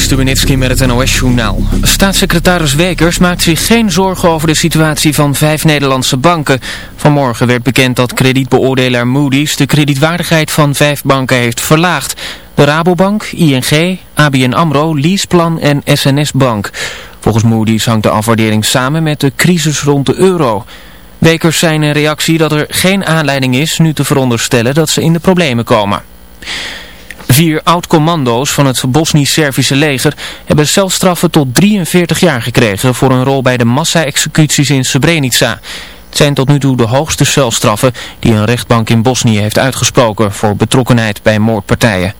Stubenitski met het NOS-journaal. Staatssecretaris Wekers maakt zich geen zorgen over de situatie van vijf Nederlandse banken. Vanmorgen werd bekend dat kredietbeoordelaar Moody's de kredietwaardigheid van vijf banken heeft verlaagd. De Rabobank, ING, ABN AMRO, Leaseplan en SNS Bank. Volgens Moody's hangt de afwaardering samen met de crisis rond de euro. Wekers zei in reactie dat er geen aanleiding is nu te veronderstellen dat ze in de problemen komen. Vier oud-commando's van het Bosnisch-Servische leger hebben celstraffen tot 43 jaar gekregen voor een rol bij de massa-executies in Srebrenica. Het zijn tot nu toe de hoogste celstraffen die een rechtbank in Bosnië heeft uitgesproken voor betrokkenheid bij moordpartijen.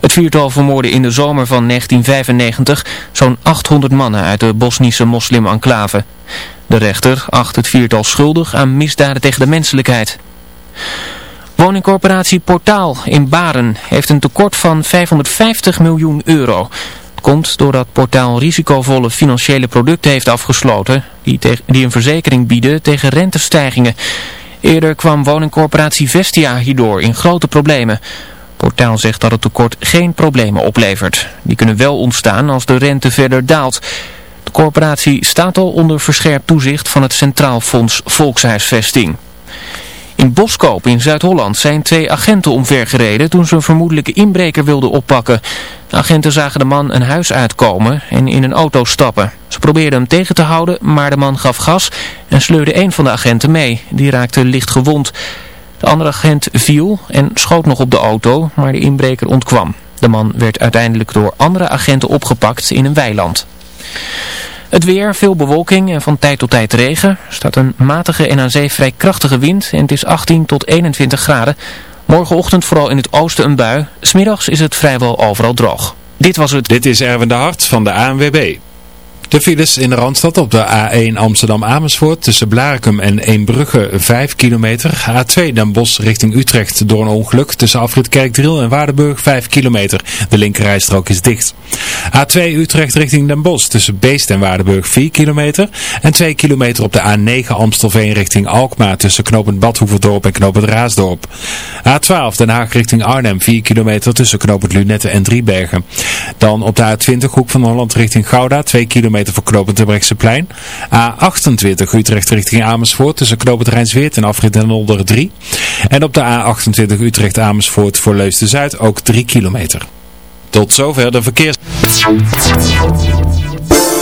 Het viertal vermoorde in de zomer van 1995 zo'n 800 mannen uit de Bosnische moslim-enclave. De rechter acht het viertal schuldig aan misdaden tegen de menselijkheid. Woningcorporatie Portaal in Baren heeft een tekort van 550 miljoen euro. Het komt doordat Portaal risicovolle financiële producten heeft afgesloten die, die een verzekering bieden tegen rentestijgingen. Eerder kwam woningcorporatie Vestia hierdoor in grote problemen. Portaal zegt dat het tekort geen problemen oplevert. Die kunnen wel ontstaan als de rente verder daalt. De corporatie staat al onder verscherpt toezicht van het Centraal Fonds Volkshuisvesting. In Boskoop in Zuid-Holland zijn twee agenten omvergereden toen ze een vermoedelijke inbreker wilden oppakken. De agenten zagen de man een huis uitkomen en in een auto stappen. Ze probeerden hem tegen te houden, maar de man gaf gas en sleurde een van de agenten mee. Die raakte licht gewond. De andere agent viel en schoot nog op de auto, maar de inbreker ontkwam. De man werd uiteindelijk door andere agenten opgepakt in een weiland. Het weer, veel bewolking en van tijd tot tijd regen. Er staat een matige en aan zee vrij krachtige wind en het is 18 tot 21 graden. Morgenochtend vooral in het oosten een bui. Smiddags is het vrijwel overal droog. Dit was het. Dit is Erwin de Hart van de ANWB. De files in de Randstad op de A1 Amsterdam-Amersfoort tussen Blarikum en Eembrugge 5 kilometer. A2 Den Bosch richting Utrecht door een ongeluk tussen afrit Kerkdriel en Waardenburg 5 kilometer. De linkerrijstrook is dicht. A2 Utrecht richting Den Bosch tussen Beest en Waardenburg 4 kilometer. En 2 kilometer op de A9 Amstelveen richting Alkmaar tussen knooppunt Badhoevedorp en knooppunt Raasdorp. A12 Den Haag richting Arnhem 4 kilometer tussen knooppunt Lunette en Driebergen. Dan op de A20 Hoek van Holland richting Gouda 2 kilometer kilometer voor knooppunt Terbrechtseplein. A28 Utrecht richting Amersfoort tussen knooppunt Rijnsweert en afrit Den Older 3. En op de A28 Utrecht Amersfoort voor Leusden-Zuid ook 3 kilometer. Tot zover de verkeers...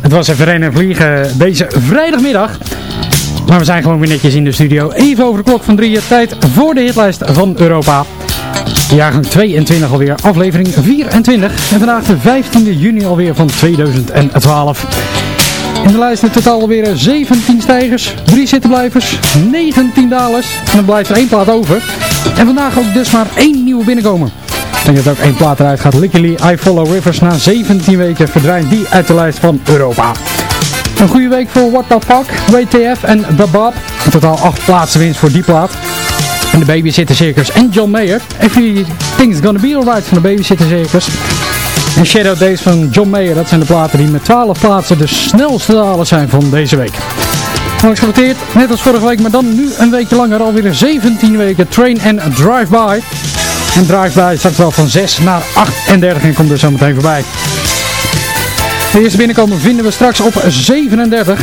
Het was even rennen en vliegen deze vrijdagmiddag. Maar we zijn gewoon weer netjes in de studio. Even over de klok van drieën. Tijd voor de hitlijst van Europa. Jaargang 22 alweer, aflevering 24. En vandaag de 15e juni alweer van 2012. In de lijst in totaal alweer 17 stijgers, 3 zittenblijvers, 19 dalers. En dan blijft er één plaat over. En vandaag ook dus maar één nieuwe binnenkomen. En dat ook één plaat eruit gaat. Lickily I Follow Rivers. Na 17 weken verdwijnt die uit de lijst van Europa. Een goede week voor What The Fuck, WTF en Babab. In totaal 8 plaatsen winst voor die plaat. En de Babysitter Circus en John Mayer. Everything's Gonna Be Alright van de Babysitter Circus. En Shadow Days van John Mayer. Dat zijn de platen die met 12 plaatsen de snelste dalers zijn van deze week. Langs net als vorige week, maar dan nu een weekje langer. Alweer 17 weken Train and Drive-By. En Drive-By zakt wel van 6 naar 38 en komt er zo meteen voorbij. De eerste binnenkomen vinden we straks op 37.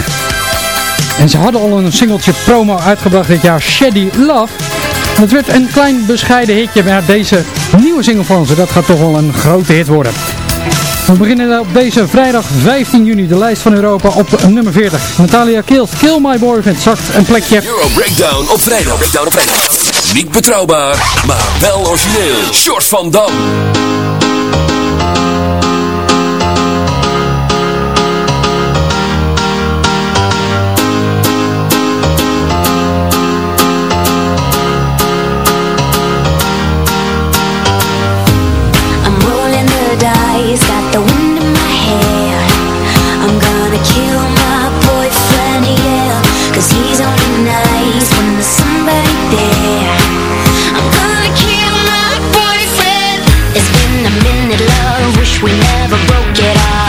En ze hadden al een singeltje promo uitgebracht dit jaar, Shady Love. Het werd een klein bescheiden hitje, maar deze nieuwe single van ze, dat gaat toch wel een grote hit worden. We beginnen op deze vrijdag 15 juni de lijst van Europa op nummer 40. Natalia Kills, Kill My Boyfriend, zakt een plekje. Euro Breakdown op vrijdag. Breakdown op vrijdag. Niet betrouwbaar, maar wel origineel. Short van Dam. I'm rolling the dice, got the wind in my hair. I'm gonna kill we never broke it off.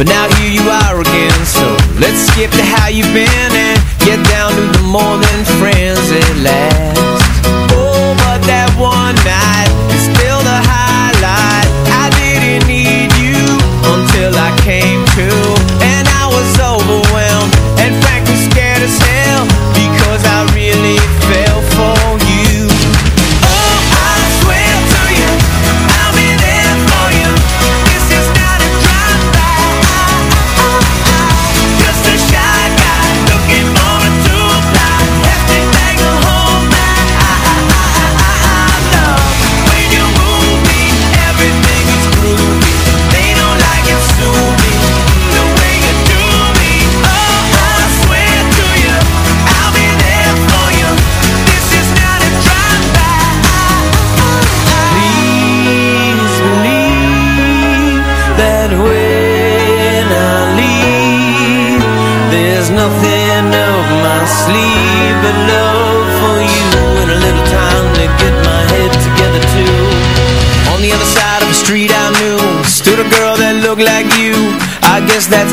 But now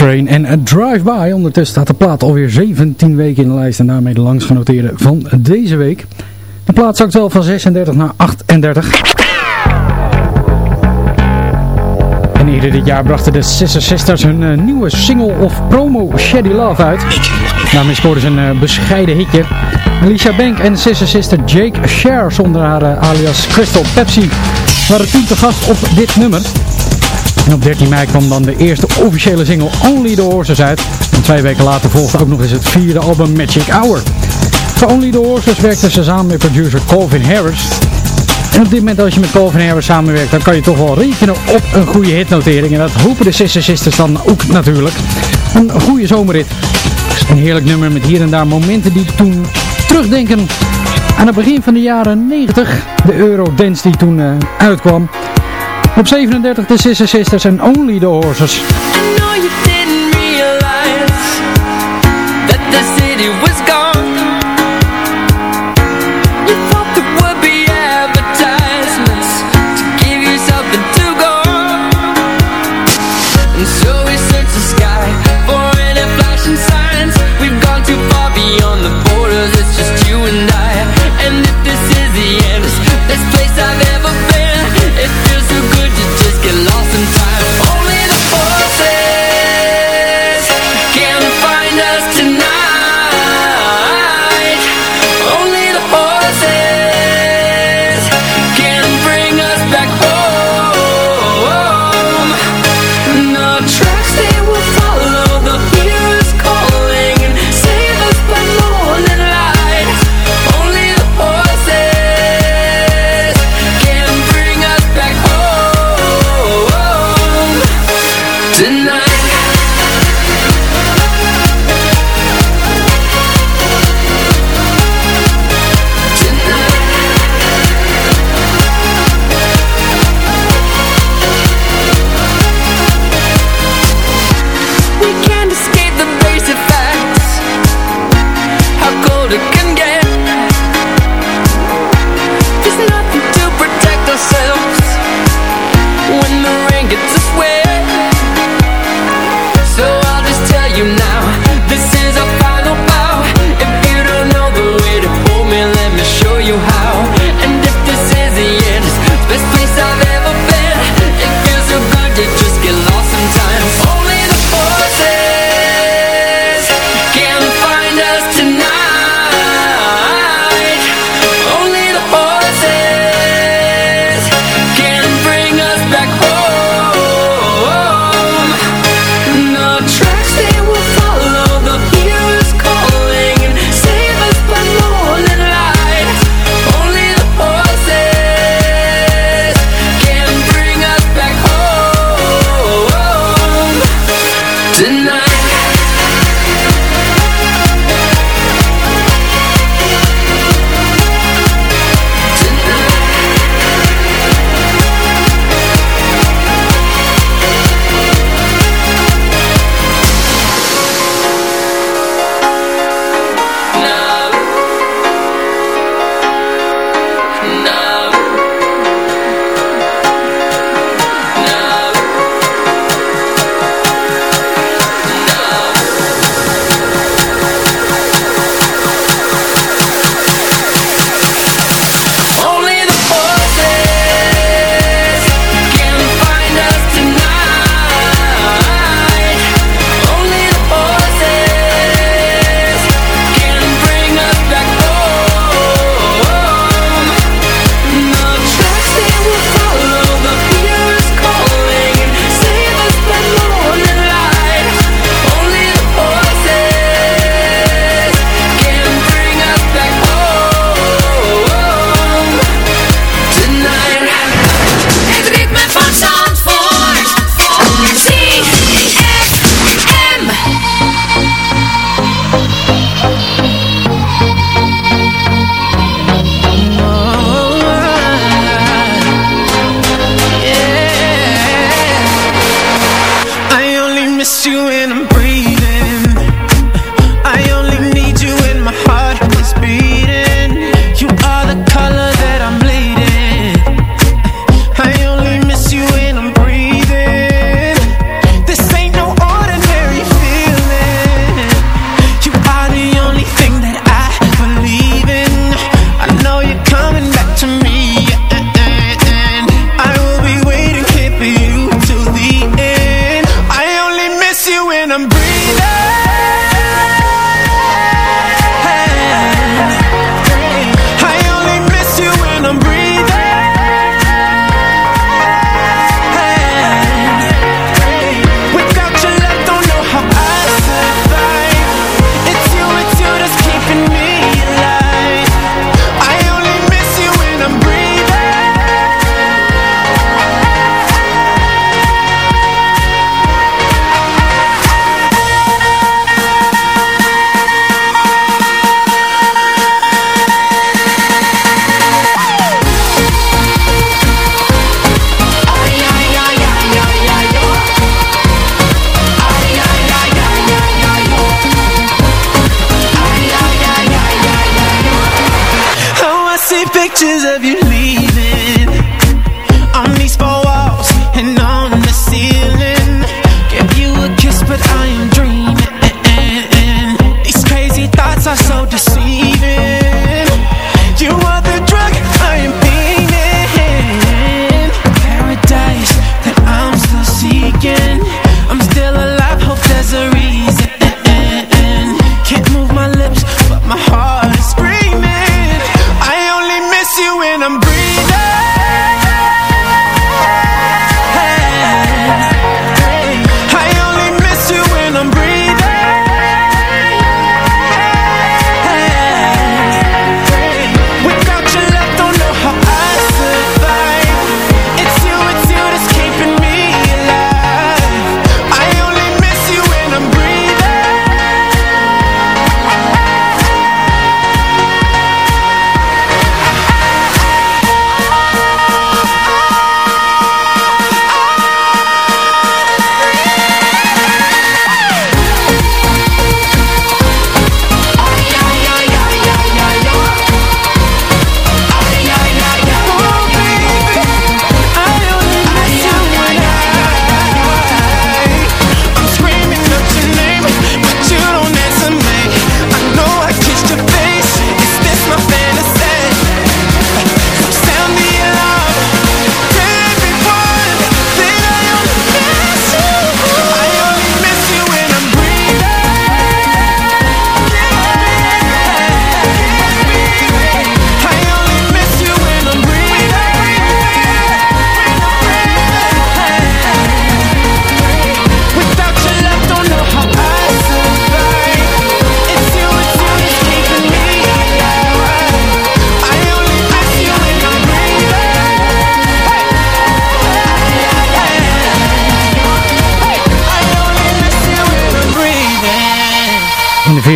Train en Drive-By. Ondertussen staat de plaat alweer 17 weken in de lijst en daarmee de langsgenoteerde van deze week. De plaat zakt wel van 36 naar 38. En eerder dit jaar brachten de Sister Sisters hun eh, nieuwe single of promo Shady Love uit. Daarmee scoorden ze een eh, bescheiden hitje. Alicia Bank en Sister Sister Jake Shares zonder haar eh, alias Crystal Pepsi waren toen te gast op dit nummer. En op 13 mei kwam dan de eerste officiële single Only the Horses uit. En twee weken later volgde ook nog eens het vierde album Magic Hour. Voor Only the Horses werkte ze samen met producer Colvin Harris. En op dit moment als je met Colvin Harris samenwerkt, dan kan je toch wel rekenen op een goede hitnotering. En dat hopen de Sister Sisters dan ook natuurlijk. Een goede zomerrit. Een heerlijk nummer met hier en daar momenten die toen terugdenken aan het begin van de jaren 90. De Eurodance die toen eh, uitkwam. Op 37 de Sister Sisters en Only the Horses. tonight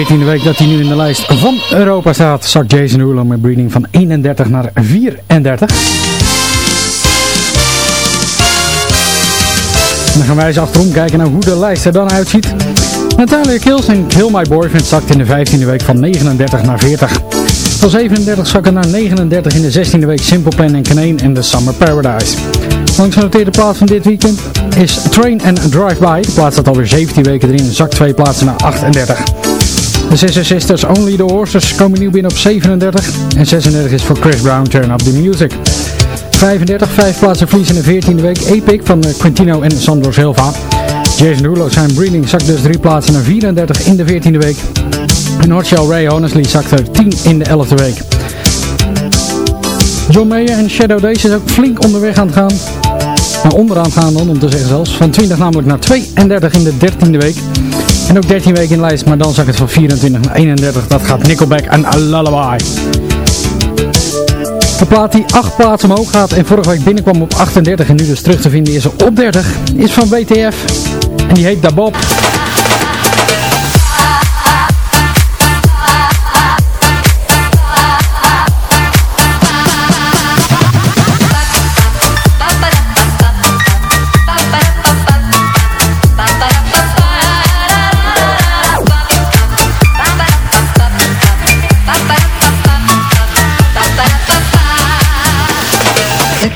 14e week dat hij nu in de lijst van Europa staat. Zak Jason Derulo met breeding van 31 naar 34. Dan gaan wij eens achterom kijken naar hoe de lijst er dan uitziet. Natalia Kills en Kill My Boyfriend zakt in de 15e week van 39 naar 40. Van 37 zakken naar 39 in de 16e week Simple Plan en Canaan en The Summer Paradise. Langs genoteerde plaats van dit weekend is Train and Drive By. De plaats staat alweer 17 weken erin en zakt twee plaatsen naar 38. De Sister Sisters Only the Horses komen nieuw binnen op 37. En 36 is voor Chris Brown Turn Up the Music. 35, 5 plaatsen verlies in de 14e week. Epic van eh, Quintino en Sandro Silva. Jason Derulo zijn Breeding zakt dus 3 plaatsen naar 34 in de 14e week. En Hotshell Ray Honestly zakt er 10 in de 11e week. John Mayer en Shadow Days is ook flink onderweg aan het gaan. Naar onderaan gaan dan, om te zeggen zelfs. Van 20 namelijk naar 32 in de 13e week. En ook 13 weken in lijst, maar dan zak het van 24 naar 31. Dat gaat Nickelback en Lullaby. De plaat die 8 plaatsen omhoog gaat en vorige week binnenkwam op 38 en nu dus terug te vinden is op 30, is van WTF. En die heet Da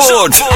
ZFM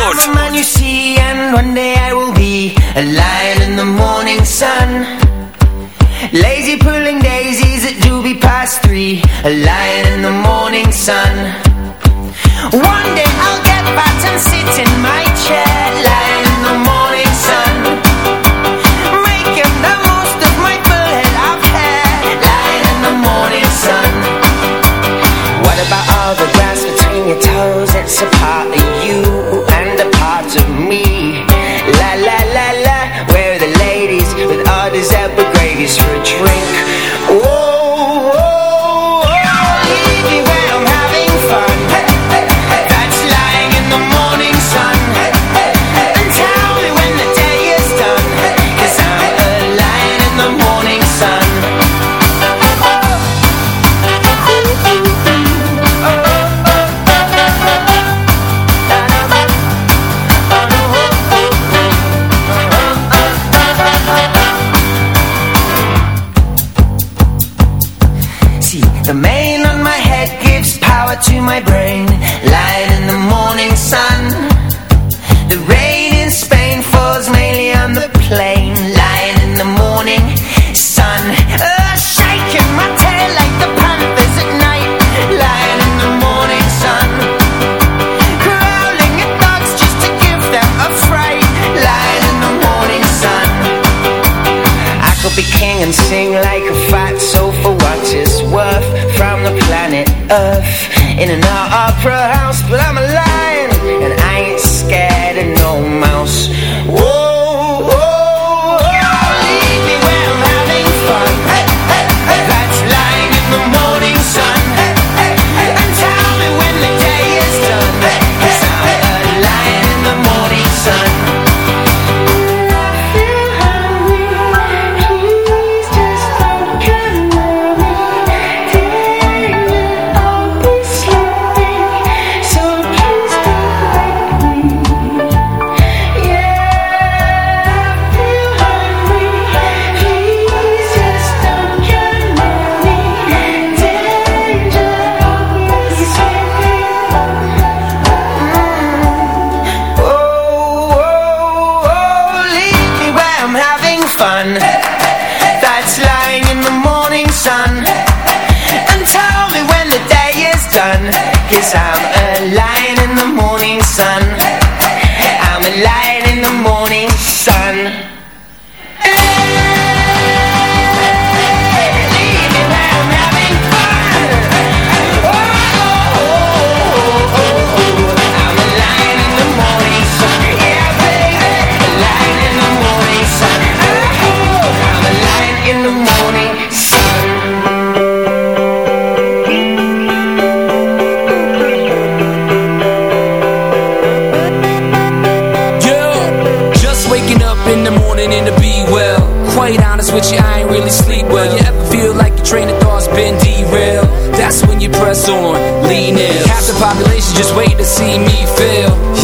time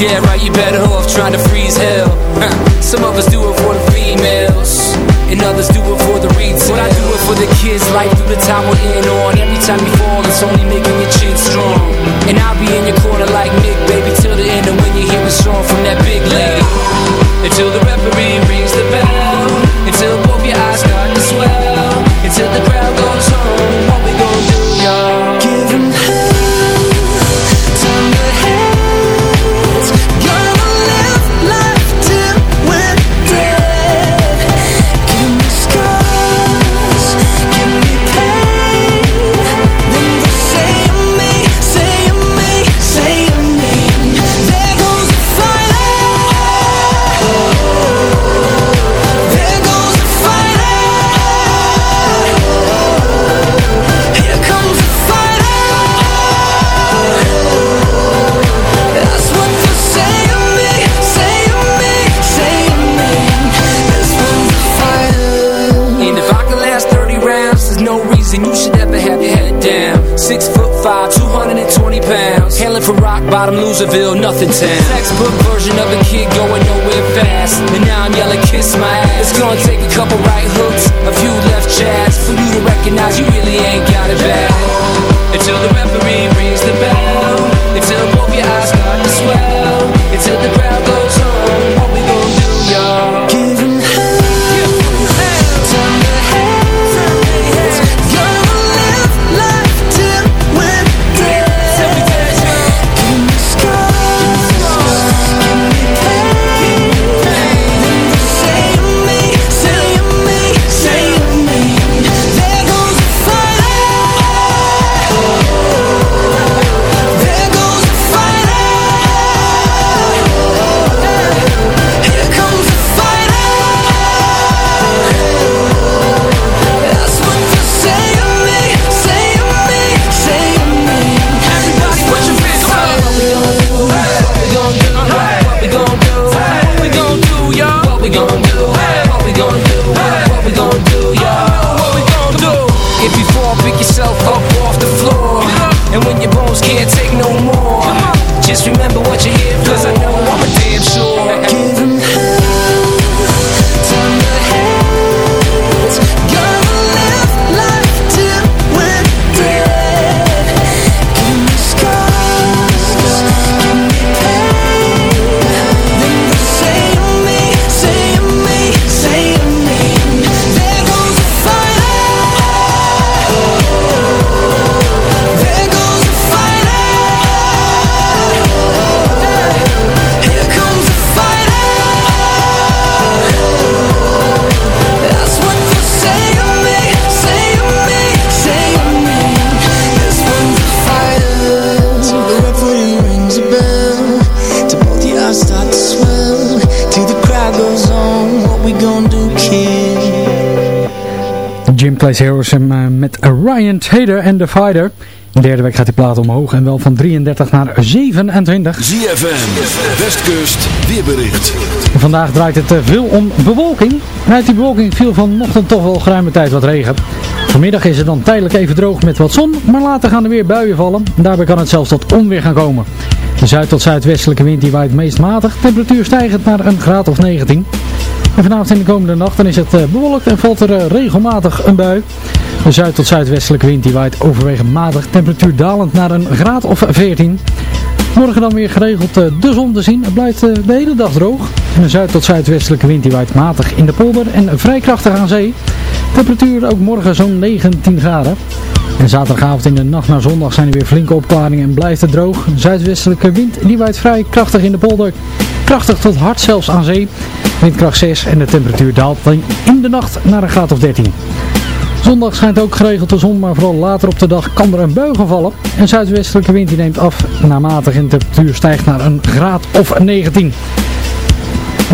Yeah, right, you better off trying to freeze hell. Huh. Some of us do it for the females, and others do it for the retail. What I do it for the kids, life through the time we're in on. Every time you fall, it's only making your chin strong. And I'll be in your corner like Nick, baby, till the end. And when you hear a song from that big lady, until the bottom, Loserville, nothing town. Textbook version of a kid going nowhere fast. And now I'm yelling, kiss my ass. It's gonna take a couple right hooks, a few left jabs for you to recognize you really ain't got it bad. Until the referee rings Heroes uh, met Ryan Tater en The Fighter. In de derde week gaat die plaat omhoog en wel van 33 naar 27. ZFM, Westkust, weerbericht. Vandaag draait het veel om bewolking. En uit die bewolking viel vanochtend toch wel geruime tijd wat regen. Vanmiddag is het dan tijdelijk even droog met wat zon, maar later gaan er weer buien vallen. Daarbij kan het zelfs tot onweer gaan komen. De zuid- tot zuidwestelijke wind die waait meest matig, temperatuur stijgend naar een graad of 19. En vanavond en de komende nacht dan is het bewolkt en valt er regelmatig een bui. De zuid- tot zuidwestelijke wind die waait overwegend matig, temperatuur dalend naar een graad of 14. Morgen dan weer geregeld de zon te zien. Het blijft de hele dag droog. En de zuid- tot zuidwestelijke wind die waait matig in de polder en vrij krachtig aan zee. Temperatuur ook morgen zo'n 19 graden. En zaterdagavond in de nacht naar zondag zijn er weer flinke opklaringen en blijft het droog. Zuidwestelijke wind die waait vrij krachtig in de polder. Krachtig tot hard zelfs aan zee. Windkracht 6 en de temperatuur daalt in de nacht naar een graad of 13. Zondag schijnt ook geregeld de zon, maar vooral later op de dag kan er een bui gaan vallen. En zuidwestelijke wind die neemt af naar matig en de temperatuur stijgt naar een graad of 19.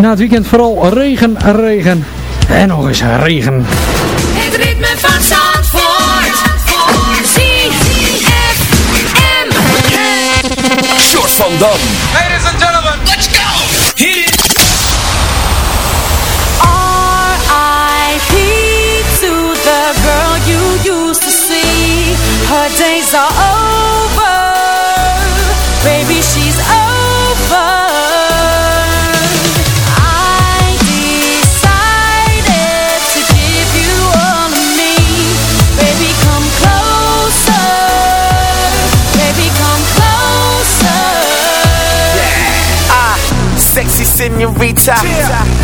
Na het weekend vooral regen, regen en nog eens regen. Het ritme van Zandvoort. Short van Dam. Her days are over. Baby, she's over. I decided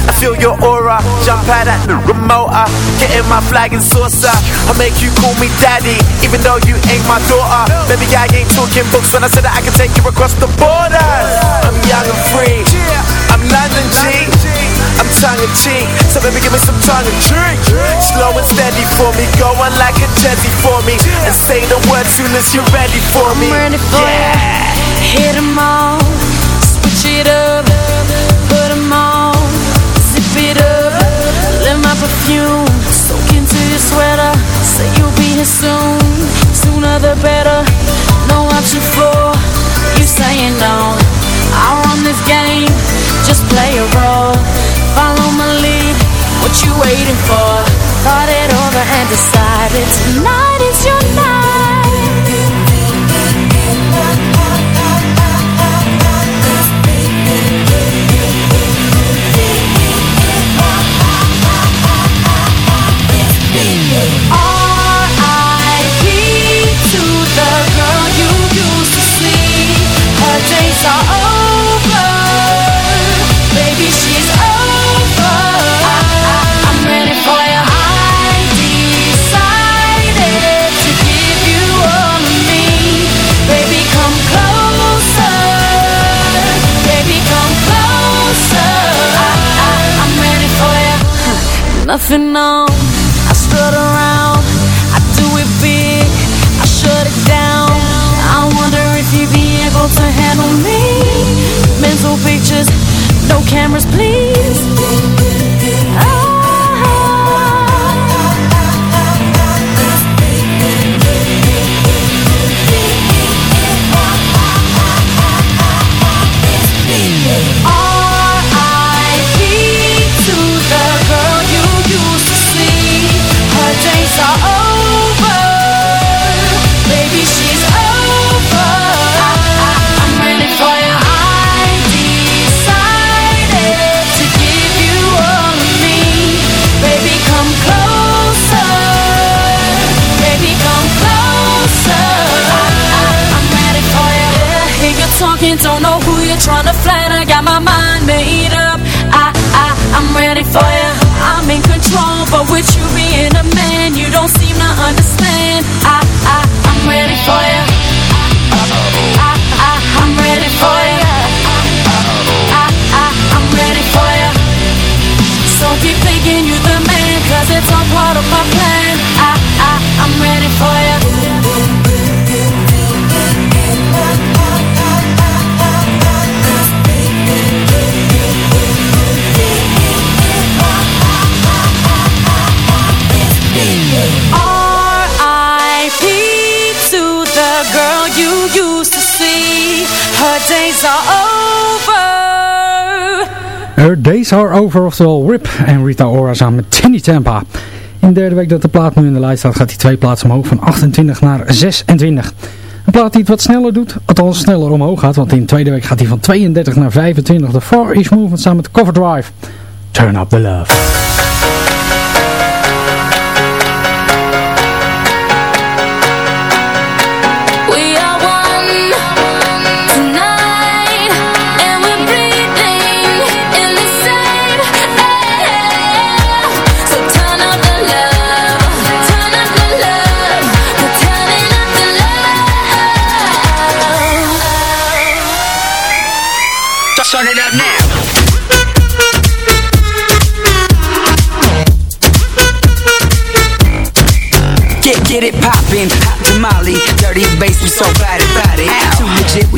to give you all of me. Baby, come closer. Baby, come closer. Sexy senorita. I feel your aura. Jump out at the remote. Uh, getting my flag and saucer. I make you call me daddy, even though you ain't my daughter. Maybe I ain't talking books when I said that I can take you across the borders. I'm young and free. I'm London G. I'm tongue in cheek, so baby give me some tongue and drink. Slow and steady for me, go on like a jetty for me, and say the word soon as you're ready for me. I'm ready for yeah. Hit 'em all, switch it up, let my perfume soak into your sweater. Say you'll be here soon, sooner the better. No option for you saying no. I run this game, just play a role. Follow my lead, what you waiting for? Thought it over and decided tonight is your R.I.P. days are over. Baby, she's over. I'm ready for you. I decided to give you all of me. Baby, come closer. Baby, come closer. I'm ready for you. Nothing on. but which days are over. Her Days Are Over, oftewel Rip en Rita Ora samen met Jenny Tampa. In de derde week dat de plaat nu in de lijst staat, gaat hij twee plaatsen omhoog van 28 naar 26. Een plaat die het wat sneller doet, althans sneller omhoog gaat, want in de tweede week gaat hij van 32 naar 25. De Far East Movement samen met Cover Drive. Turn Up The Love.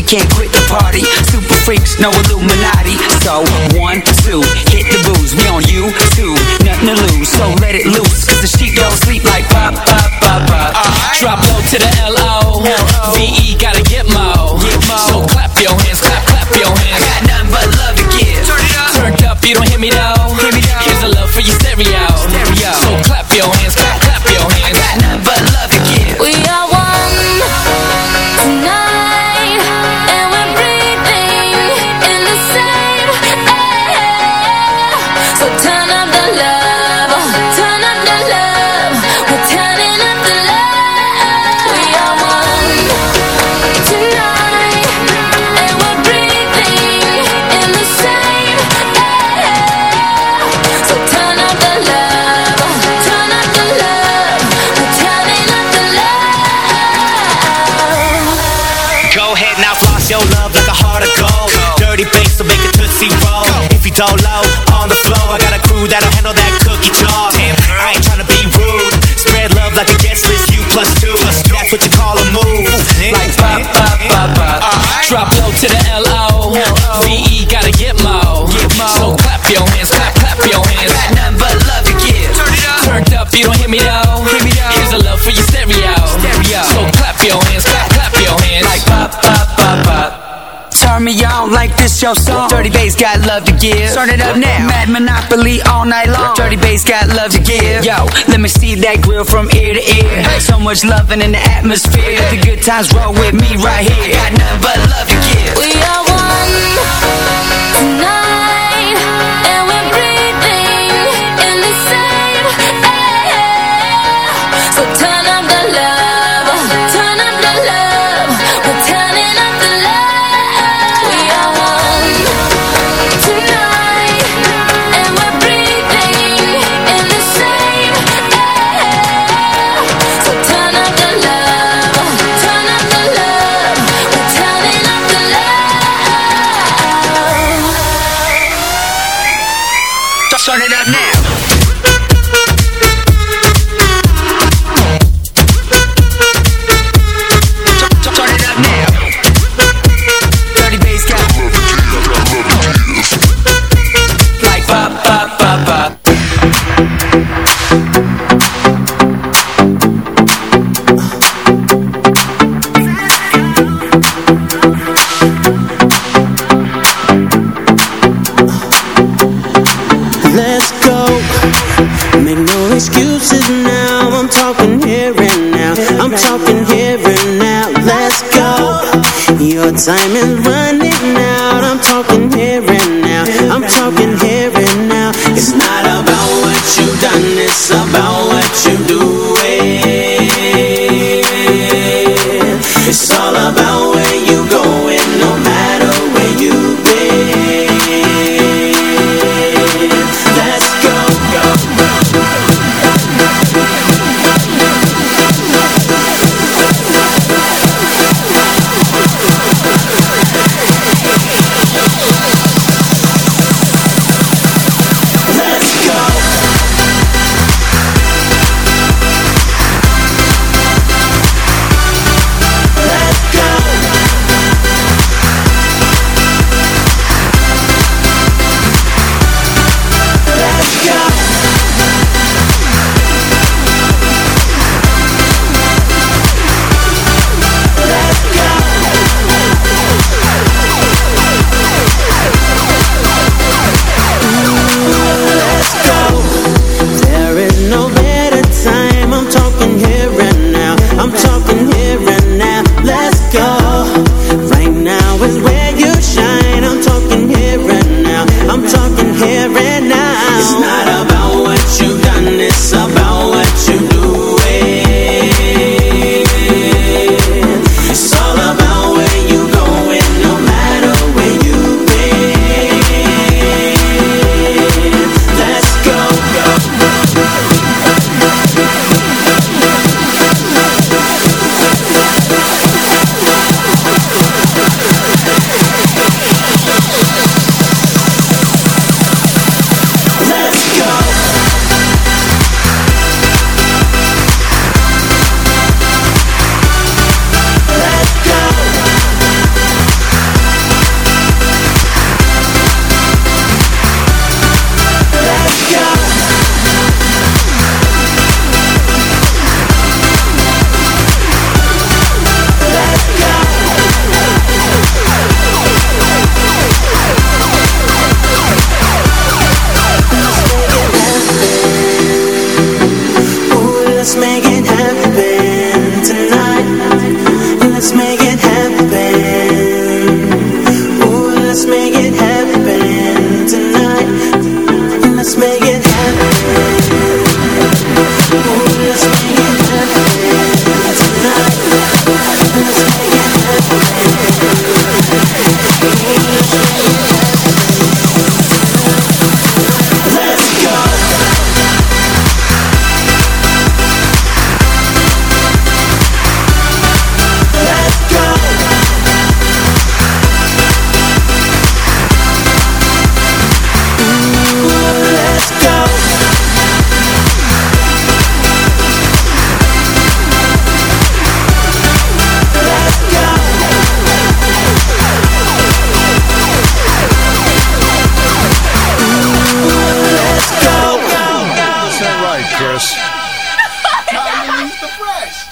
Can't quit the party. Super freaks, no Illuminati. So, one, two, hit the booze. We on you, two, nothing to lose So let it loose, cause the sheep don't sleep like pop, pop, pop, pop. Drop low to the L-O V-E gotta get mo. So clap your hands, clap, clap your hands. Got nothing but love to give. Turn it up. Turned up, you don't hear me though. Here's a love for your stereo If low on the floor, I got a crew that'll handle like this your song Dirty bass got love to give. Turn it up now. Mad Monopoly all night long. Dirty bass got love to give. Yo, let me see that grill from ear to ear. So much loving in the atmosphere. Let the good times roll with me right here. Got nothing but love to give. We are your time is running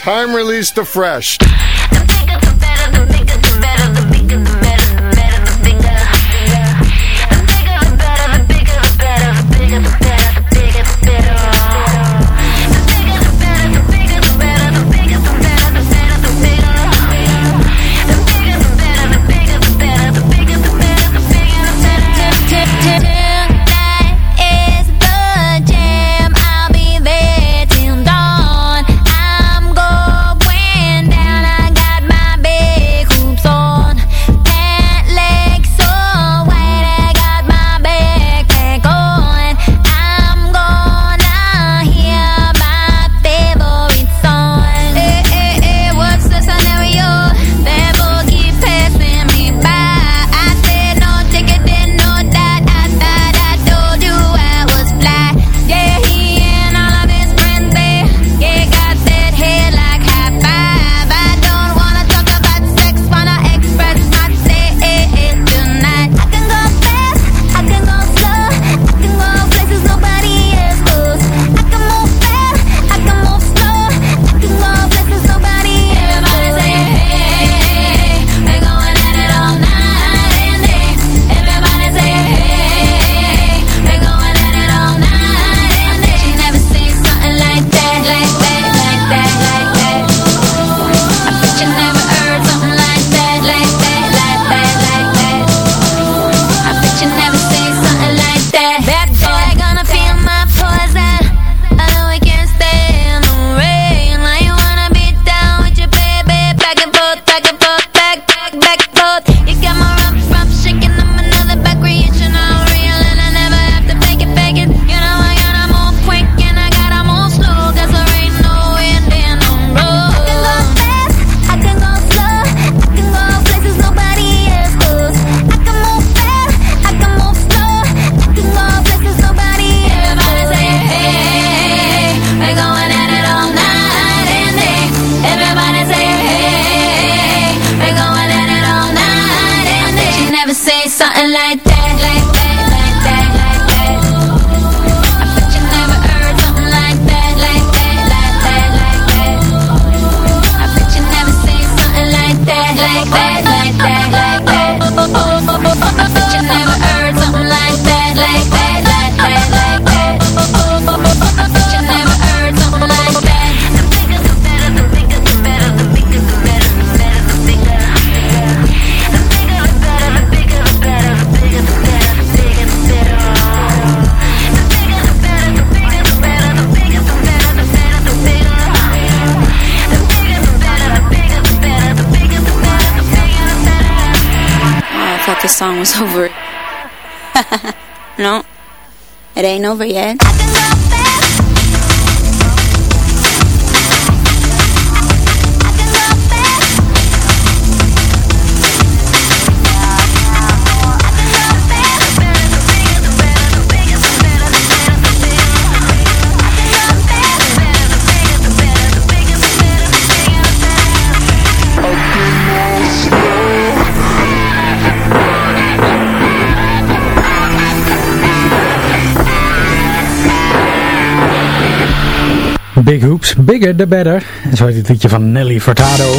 time released afresh. No, it ain't over yet. Big Hoops, Bigger the Better. En zo heet het liedje van Nelly Furtado.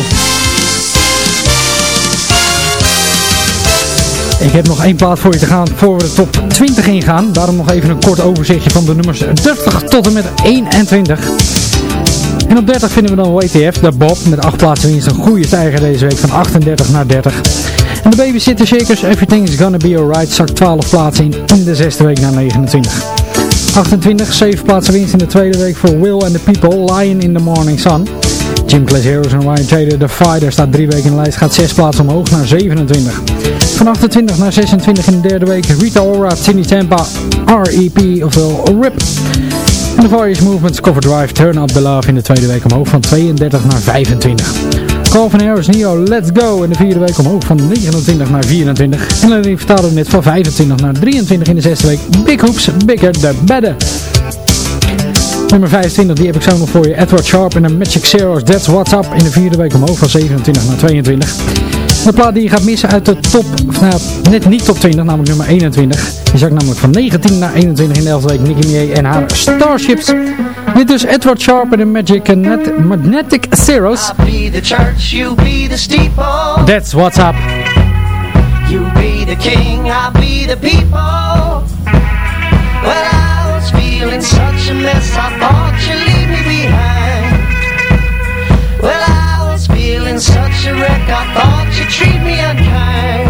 Ik heb nog één plaat voor je te gaan voor we de top 20 ingaan. Daarom nog even een kort overzichtje van de nummers 30 tot en met 21. En op 30 vinden we dan WTF, de Bob, met 8 plaatsen winst. Een goede stijger deze week van 38 naar 30. En de Babysitter Shakers, Everything's Gonna Be Alright, zakt 12 plaatsen in in de zesde week naar 29. 28, 7 plaatsen winst in de tweede week voor Will and the People, Lion in the Morning Sun. Jim Class Heroes en Ryan Taylor, The Fighter, staat drie weken in de lijst, gaat 6 plaatsen omhoog naar 27. Van 28 naar 26 in de derde week, Rita Ora, Cindy Tampa, R.E.P. ofwel RIP. En de Various Movements Cover Drive, Turn Up The Love in de tweede week omhoog van 32 naar 25. Calvin Harris, Neo, Let's Go in de vierde week omhoog van 29 naar 24. En Lenny Furtado net van 25 naar 23 in de zesde week. Big Hoops, Bigger the Better. Nummer 25, die heb ik zo nog voor je. Edward Sharp en de Magic Zeros, That's What's Up in de vierde week omhoog van 27 naar 22 de plaat die je gaat missen uit de top, nou, net niet top 20, namelijk nummer 21. Die zakt namelijk van 19 naar 21 in de 11 week. Nicki Minaj en haar Starships. Dit is Edward Sharp en de Magic Magnetic Zeros. That's what's up. You be the king, I be the people. Well, I was feeling such a mess, I thought you a wreck. I thought you treat me unkind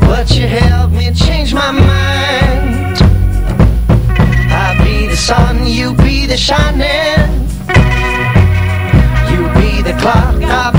But you helped me change my mind. I'll be the sun, you be the shining. You be the clock, I'll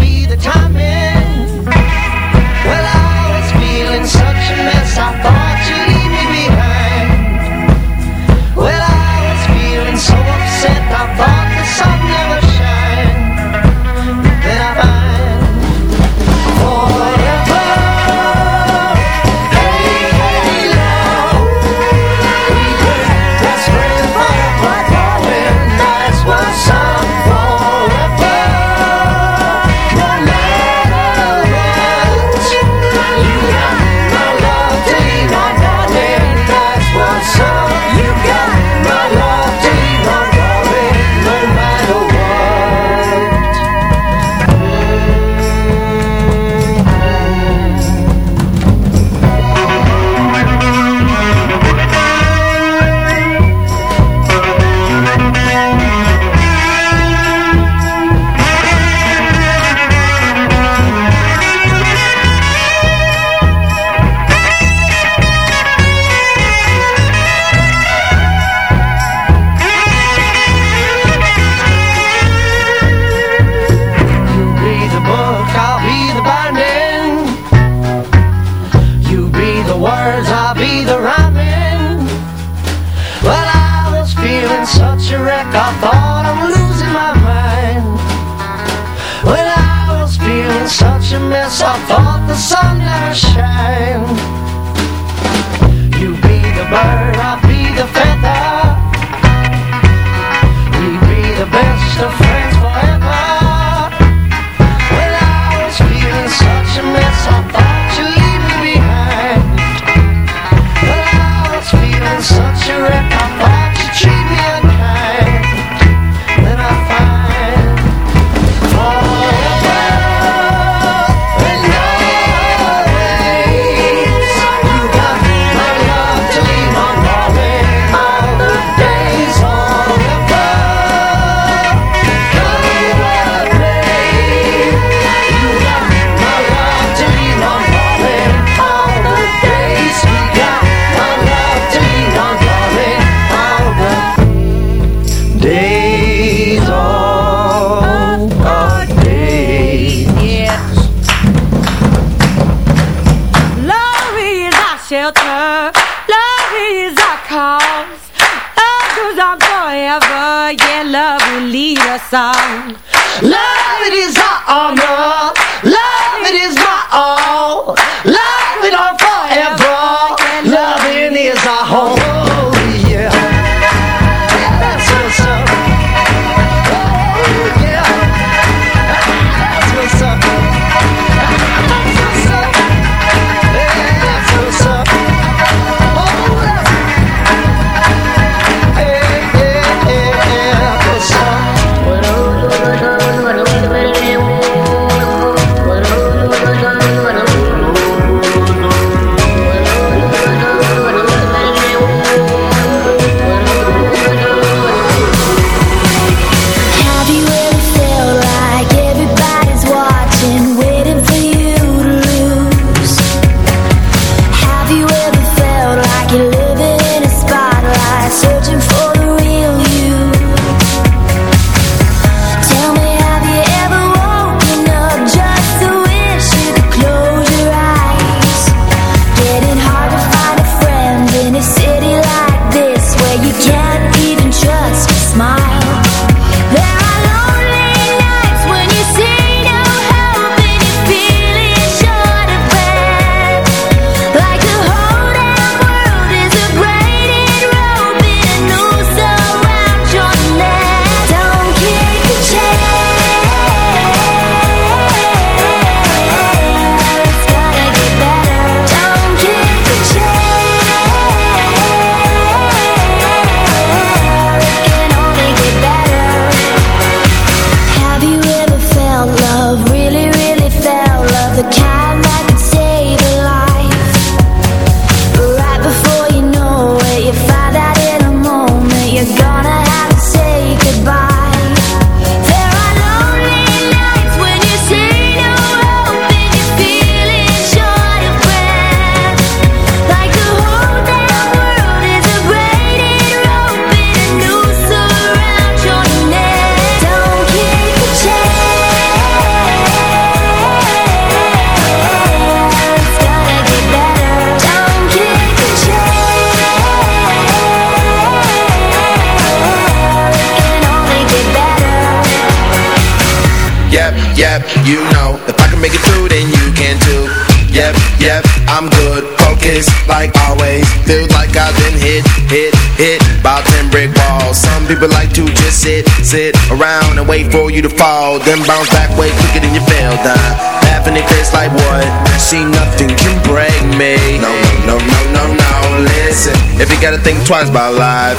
wait for you to fall. Then bounce back way quicker than you fell down uh, Laughing in face like what? See nothing can break me. No, no, no, no, no, no Listen, if you gotta think twice about life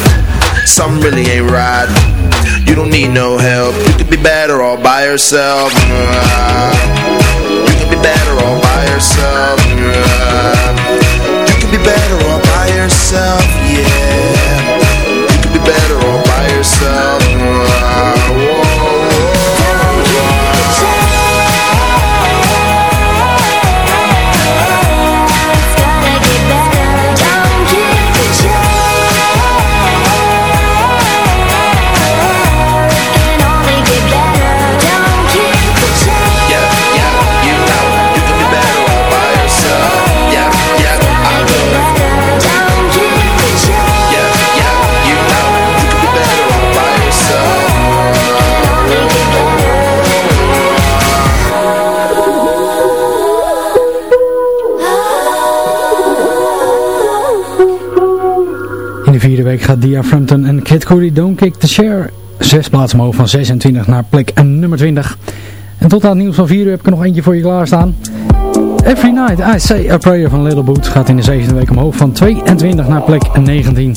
Something really ain't right. You don't need no help. You could be better all by yourself. Uh, you could be better all by yourself. Uh, you could be better all by yourself vierde week gaat Dia Frampton en Kid Cudi Don't Kick the Chair zes plaatsen omhoog van 26 naar plek nummer 20. En tot aan het nieuws van 4 uur heb ik er nog eentje voor je klaarstaan. Every Night I Say a Prayer van Little Boots gaat in de zevende week omhoog van 22 naar plek 19.